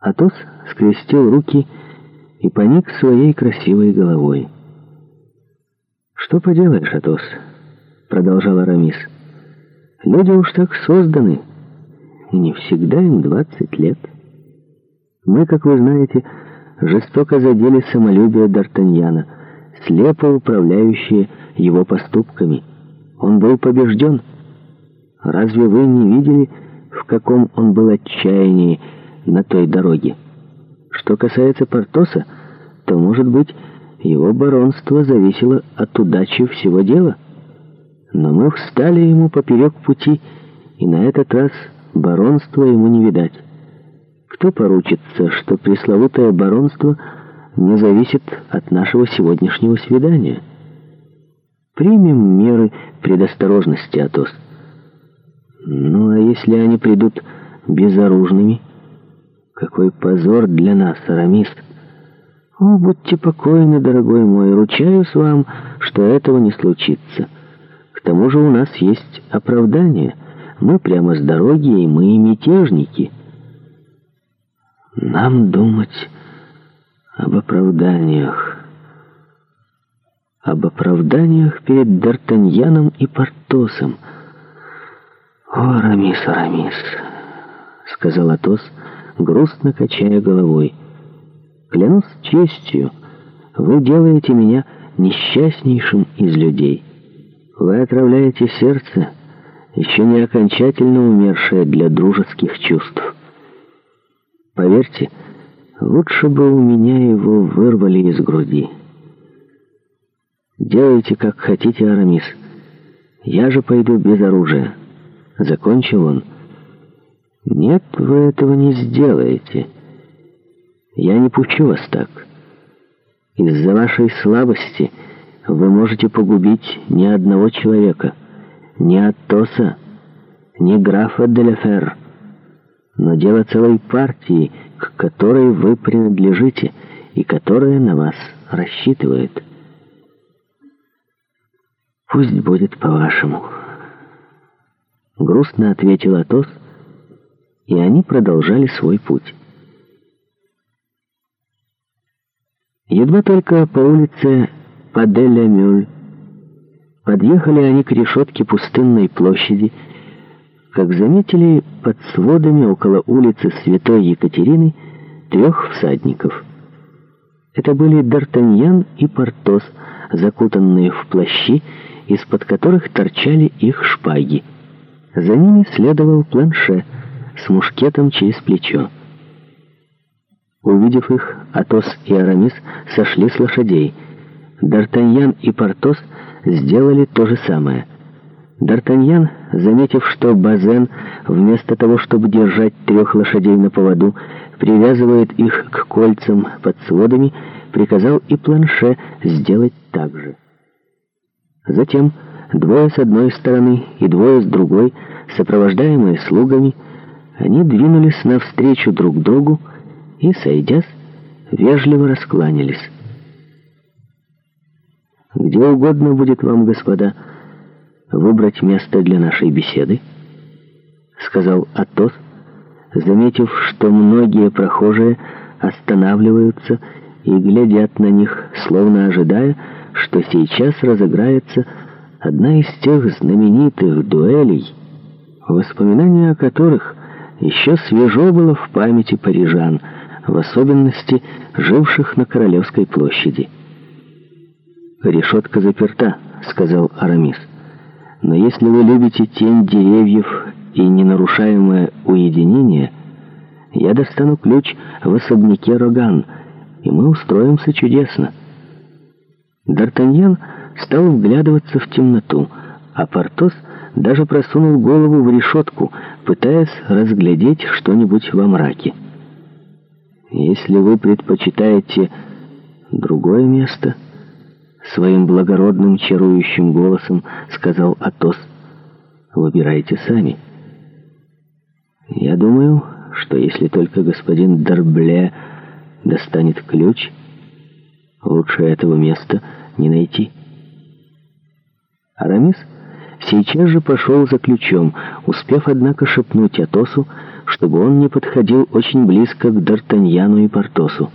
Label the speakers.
Speaker 1: Атос скрестил руки и поник своей красивой головой. «Что поделаешь, Атос?» — продолжал Арамис. «Люди уж так созданы, и не всегда им двадцать лет. Мы, как вы знаете, жестоко задели самолюбие Д'Артаньяна, слепо управляющие его поступками. Он был побежден. Разве вы не видели, в каком он был отчаянии, на той дороге. Что касается Портоса, то, может быть, его баронство зависело от удачи всего дела. Но мы встали ему поперек пути, и на этот раз баронства ему не видать. Кто поручится, что пресловутое баронство не зависит от нашего сегодняшнего свидания? Примем меры предосторожности, Атос. Ну, а если они придут безоружными... Какой позор для нас, Арамис! О, будьте покойны, дорогой мой, ручаюсь вам, что этого не случится. К тому же у нас есть оправдание. Мы прямо с дороги, и мы мятежники. Нам думать об оправданиях. Об оправданиях перед Д'Артаньяном и Портосом. О, Рамис, Рамис, — сказал Атос, — грустно качая головой. «Клянусь честью, вы делаете меня несчастнейшим из людей. Вы отравляете сердце, еще не окончательно умершее для дружеских чувств. Поверьте, лучше бы у меня его вырвали из груди. Делайте, как хотите, Арамис. Я же пойду без оружия». Закончил он, — «Нет, вы этого не сделаете. Я не пущу вас так. Из-за вашей слабости вы можете погубить ни одного человека, ни Атоса, ни графа Деляфер, но дело целой партии, к которой вы принадлежите и которая на вас рассчитывает. Пусть будет по-вашему». Грустно ответил Атос, и они продолжали свой путь. Едва только по улице Паделя-Мюль подъехали они к решетке пустынной площади, как заметили под сводами около улицы Святой Екатерины трех всадников. Это были Д'Артаньян и Портос, закутанные в плащи, из-под которых торчали их шпаги. За ними следовал планше — с мушкетом через плечо. Увидев их, Атос и Арамис сошли с лошадей. Д'Артаньян и Портос сделали то же самое. Д'Артаньян, заметив, что Базен, вместо того, чтобы держать трех лошадей на поводу, привязывает их к кольцам под сводами, приказал и планше сделать так же. Затем двое с одной стороны и двое с другой, сопровождаемые слугами, они двинулись навстречу друг другу и, сойдясь, вежливо раскланялись. «Где угодно будет вам, господа, выбрать место для нашей беседы», — сказал Атос, заметив, что многие прохожие останавливаются и глядят на них, словно ожидая, что сейчас разыграется одна из тех знаменитых дуэлей, воспоминания о которых — еще свежо было в памяти парижан, в особенности живших на Королевской площади. «Решетка заперта», — сказал Арамис. «Но если вы любите тень деревьев и ненарушаемое уединение, я достану ключ в особняке Роган, и мы устроимся чудесно». Д'Артаньян стал вглядываться в темноту, а Портос — даже просунул голову в решетку, пытаясь разглядеть что-нибудь во мраке. Если вы предпочитаете другое место, своим благородным чарующим голосом сказал Атос, выбирайте сами. Я думаю, что если только господин Дорбле достанет ключ, лучше этого места не найти. Арамис Сейчас же пошел за ключом, успев, однако, шепнуть Атосу, чтобы он не подходил очень близко к Д'Артаньяну и Портосу.